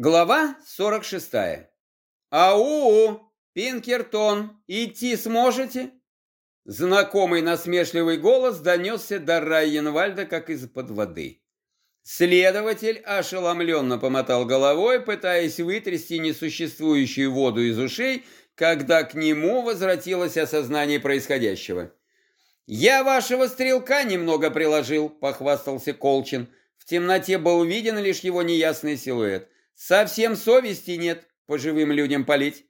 Глава 46. «Ау, Пинкертон, идти сможете?» Знакомый насмешливый голос донесся до Райенвальда, как из-под воды. Следователь ошеломленно помотал головой, пытаясь вытрясти несуществующую воду из ушей, когда к нему возвратилось осознание происходящего. «Я вашего стрелка немного приложил», — похвастался Колчин. В темноте был виден лишь его неясный силуэт. Совсем совести нет по живым людям палить.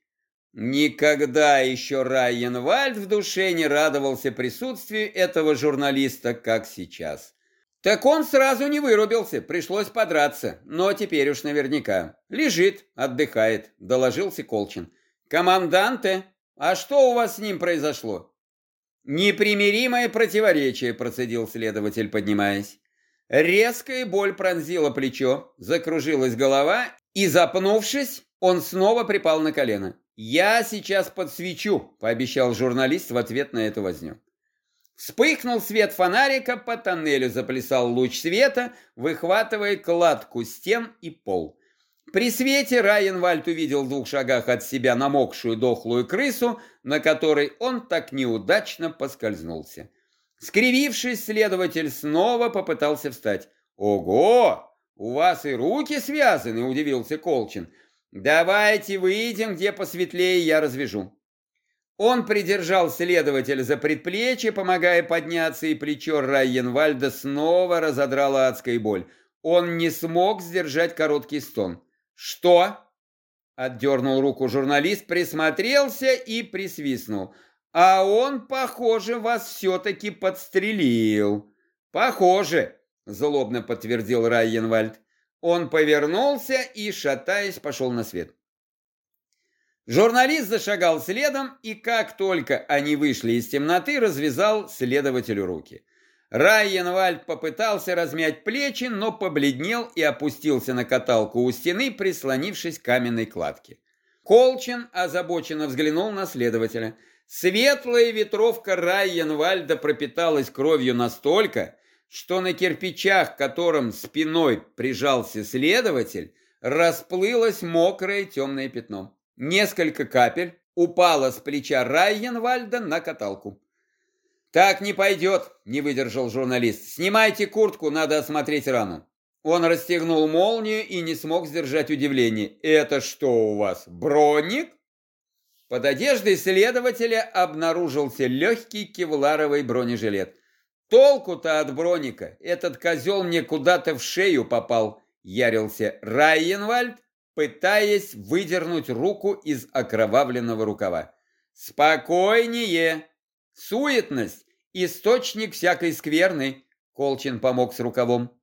Никогда еще Райан Вальд в душе не радовался присутствию этого журналиста, как сейчас. Так он сразу не вырубился, пришлось подраться, но теперь уж наверняка. Лежит, отдыхает, доложился Колчин. Команданте, а что у вас с ним произошло? Непримиримое противоречие, процедил следователь, поднимаясь. Резкая боль пронзила плечо, закружилась голова, и, запнувшись, он снова припал на колено. «Я сейчас подсвечу», — пообещал журналист в ответ на эту возню. Вспыхнул свет фонарика, по тоннелю заплясал луч света, выхватывая кладку стен и пол. При свете Райенвальд увидел в двух шагах от себя намокшую дохлую крысу, на которой он так неудачно поскользнулся. Скривившись, следователь снова попытался встать. «Ого! У вас и руки связаны!» – удивился Колчин. «Давайте выйдем, где посветлее я развяжу». Он придержал следователя за предплечье, помогая подняться, и плечо Райенвальда снова разодрала адская боль. Он не смог сдержать короткий стон. «Что?» – отдернул руку журналист, присмотрелся и присвистнул – а он, похоже, вас все-таки подстрелил. Похоже, злобно подтвердил Райенвальд. Он повернулся и, шатаясь, пошел на свет. Журналист зашагал следом, и как только они вышли из темноты, развязал следователю руки. Райенвальд попытался размять плечи, но побледнел и опустился на каталку у стены, прислонившись к каменной кладке. Колчин озабоченно взглянул на следователя – Светлая ветровка Райенвальда пропиталась кровью настолько, что на кирпичах, которым спиной прижался следователь, расплылось мокрое темное пятно. Несколько капель упало с плеча Райенвальда на каталку. «Так не пойдет», — не выдержал журналист. «Снимайте куртку, надо осмотреть рану». Он расстегнул молнию и не смог сдержать удивление. «Это что у вас, броник?» Под одеждой следователя обнаружился легкий кевларовый бронежилет. Толку-то от броника, этот козел мне куда-то в шею попал, ярился Райенвальд, пытаясь выдернуть руку из окровавленного рукава. «Спокойнее! Суетность – источник всякой скверны», – Колчин помог с рукавом.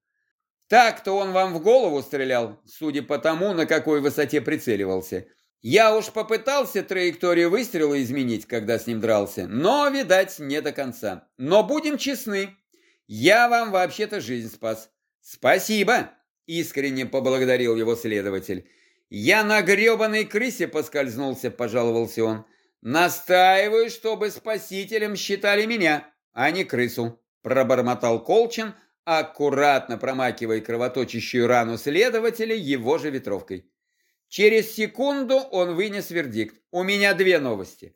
«Так-то он вам в голову стрелял, судя по тому, на какой высоте прицеливался. Я уж попытался траекторию выстрела изменить, когда с ним дрался, но, видать, не до конца. Но будем честны, я вам вообще-то жизнь спас. Спасибо, искренне поблагодарил его следователь. Я на гребаной крысе поскользнулся, пожаловался он. Настаиваю, чтобы спасителем считали меня, а не крысу, пробормотал Колчин, аккуратно промакивая кровоточащую рану следователя его же ветровкой. Через секунду он вынес вердикт. У меня две новости.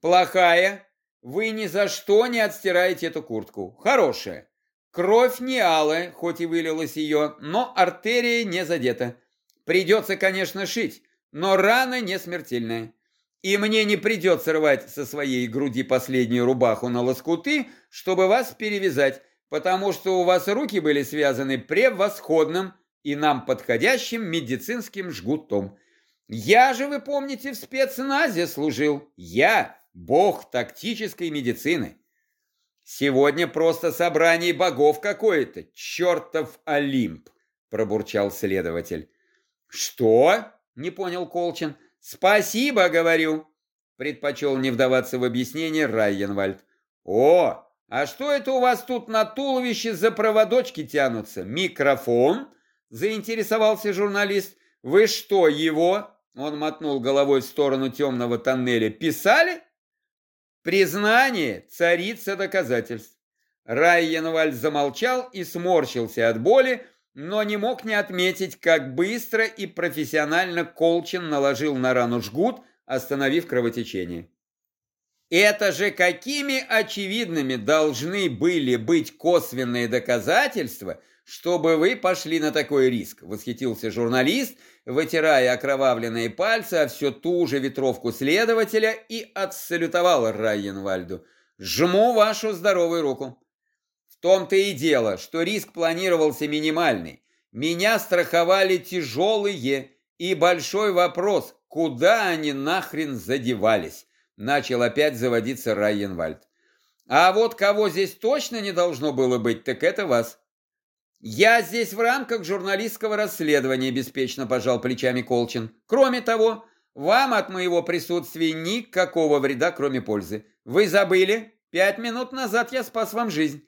Плохая. Вы ни за что не отстираете эту куртку. Хорошая. Кровь не алая, хоть и вылилась ее, но артерия не задета. Придется, конечно, шить, но рана не смертельная. И мне не придется рвать со своей груди последнюю рубаху на лоскуты, чтобы вас перевязать, потому что у вас руки были связаны превосходным, и нам подходящим медицинским жгутом. Я же, вы помните, в спецназе служил. Я бог тактической медицины. Сегодня просто собрание богов какое-то. Чертов Олимп, пробурчал следователь. Что? Не понял Колчин. Спасибо, говорю. Предпочел не вдаваться в объяснение Райенвальд. О, а что это у вас тут на туловище за проводочки тянутся? Микрофон? Заинтересовался журналист. Вы что, его? Он мотнул головой в сторону темного тоннеля. Писали? Признание, царица доказательств. Райенвальд замолчал и сморщился от боли, но не мог не отметить, как быстро и профессионально Колчин наложил на рану жгут, остановив кровотечение. Это же какими очевидными должны были быть косвенные доказательства, чтобы вы пошли на такой риск, восхитился журналист, вытирая окровавленные пальцы, а все ту же ветровку следователя и отсалютовал Райенвальду. «Жму вашу здоровую руку». В том-то и дело, что риск планировался минимальный. Меня страховали тяжелые, и большой вопрос, куда они нахрен задевались. Начал опять заводиться Райенвальд. А вот кого здесь точно не должно было быть, так это вас. «Я здесь в рамках журналистского расследования», – беспечно пожал плечами Колчин. «Кроме того, вам от моего присутствия никакого вреда, кроме пользы. Вы забыли? Пять минут назад я спас вам жизнь».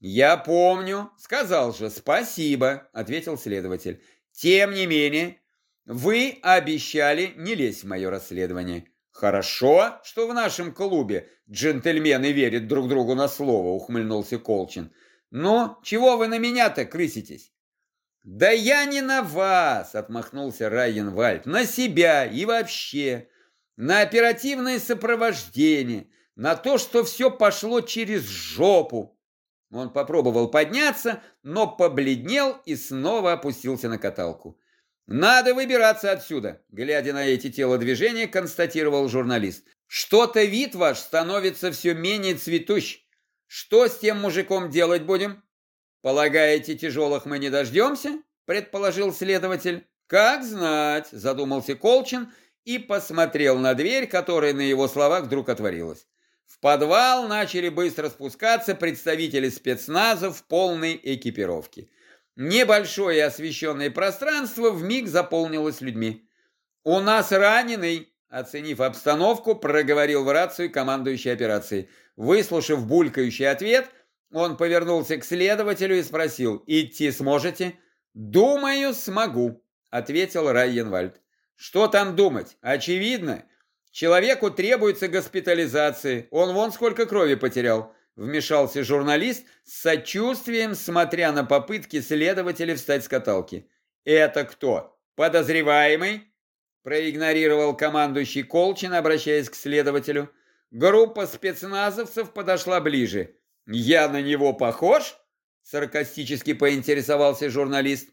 «Я помню», — сказал же, «спасибо», — ответил следователь. «Тем не менее, вы обещали не лезть в мое расследование». «Хорошо, что в нашем клубе джентльмены верят друг другу на слово», — ухмыльнулся Колчин. «Ну, чего вы на меня-то крыситесь?» «Да я не на вас!» — отмахнулся Райенвальд. «На себя и вообще. На оперативное сопровождение. На то, что все пошло через жопу». Он попробовал подняться, но побледнел и снова опустился на каталку. «Надо выбираться отсюда», — глядя на эти телодвижения, констатировал журналист. «Что-то вид ваш становится все менее цветущ. Что с тем мужиком делать будем? Полагаете, тяжелых мы не дождемся? Предположил следователь. Как знать, задумался Колчин и посмотрел на дверь, которая на его словах вдруг отворилась. В подвал начали быстро спускаться представители спецназа в полной экипировке. Небольшое освещенное пространство вмиг заполнилось людьми. «У нас раненый!» Оценив обстановку, проговорил в рацию командующий операцией. Выслушав булькающий ответ, он повернулся к следователю и спросил, «Идти сможете?» «Думаю, смогу», — ответил Райенвальд. «Что там думать? Очевидно. Человеку требуется госпитализации. Он вон сколько крови потерял», — вмешался журналист с сочувствием, смотря на попытки следователя встать с каталки. «Это кто? Подозреваемый?» проигнорировал командующий Колчин, обращаясь к следователю. Группа спецназовцев подошла ближе. «Я на него похож?» – саркастически поинтересовался журналист.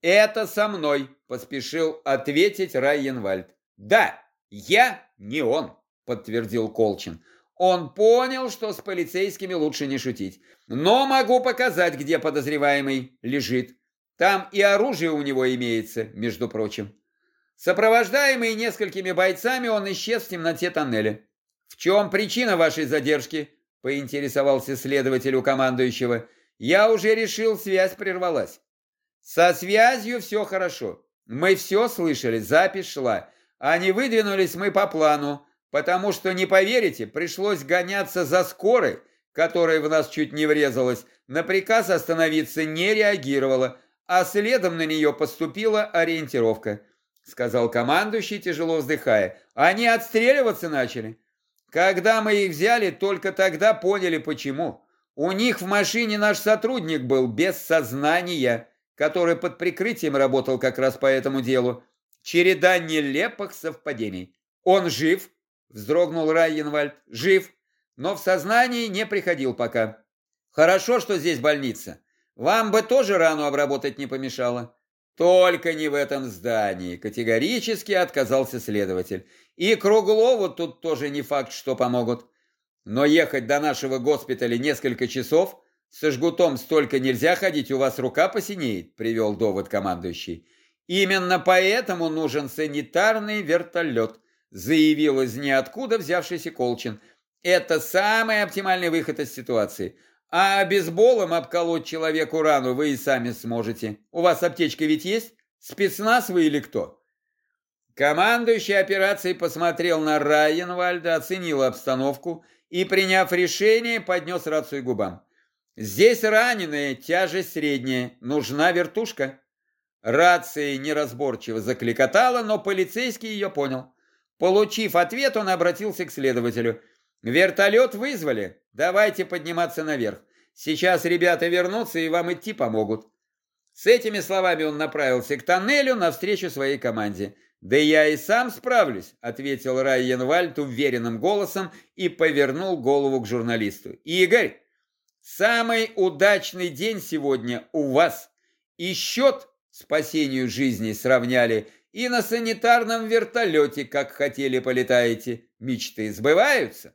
«Это со мной», – поспешил ответить Райенвальд. «Да, я не он», – подтвердил Колчин. Он понял, что с полицейскими лучше не шутить. «Но могу показать, где подозреваемый лежит. Там и оружие у него имеется, между прочим». Сопровождаемый несколькими бойцами, он исчез в темноте тоннеля. «В чем причина вашей задержки?» – поинтересовался следователь у командующего. «Я уже решил, связь прервалась». «Со связью все хорошо. Мы все слышали, запись шла. А не выдвинулись мы по плану, потому что, не поверите, пришлось гоняться за скорой, которая в нас чуть не врезалась, на приказ остановиться не реагировала, а следом на нее поступила ориентировка». — сказал командующий, тяжело вздыхая. «Они отстреливаться начали. Когда мы их взяли, только тогда поняли, почему. У них в машине наш сотрудник был без сознания, который под прикрытием работал как раз по этому делу. Череда нелепых совпадений. Он жив?» — вздрогнул Райенвальд. «Жив, но в сознании не приходил пока. Хорошо, что здесь больница. Вам бы тоже рану обработать не помешало». Только не в этом здании, категорически отказался следователь. И Круглову тут тоже не факт, что помогут. Но ехать до нашего госпиталя несколько часов, со жгутом столько нельзя ходить, у вас рука посинеет, привел довод командующий. Именно поэтому нужен санитарный вертолет, заявил из ниоткуда взявшийся Колчин. Это самый оптимальный выход из ситуации. А бейсболом обколоть человеку рану вы и сами сможете. У вас аптечка ведь есть? Спецназ вы или кто? Командующий операцией посмотрел на Райенвальда, оценил обстановку и, приняв решение, поднес рацию губам. «Здесь раненые, тяжесть средняя, нужна вертушка». Рация неразборчиво закликотала, но полицейский ее понял. Получив ответ, он обратился к следователю – Вертолет вызвали? Давайте подниматься наверх. Сейчас ребята вернутся и вам идти помогут. С этими словами он направился к тоннелю навстречу своей команде. «Да я и сам справлюсь», — ответил Райенвальд уверенным голосом и повернул голову к журналисту. «Игорь, самый удачный день сегодня у вас. И счет спасению жизни сравняли, и на санитарном вертолете, как хотели, полетаете. Мечты сбываются?»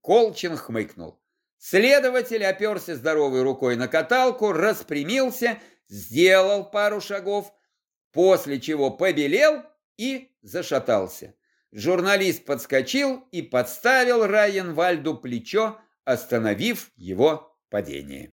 Колчин хмыкнул. Следователь оперся здоровой рукой на каталку, распрямился, сделал пару шагов, после чего побелел и зашатался. Журналист подскочил и подставил Райенвальду плечо, остановив его падение.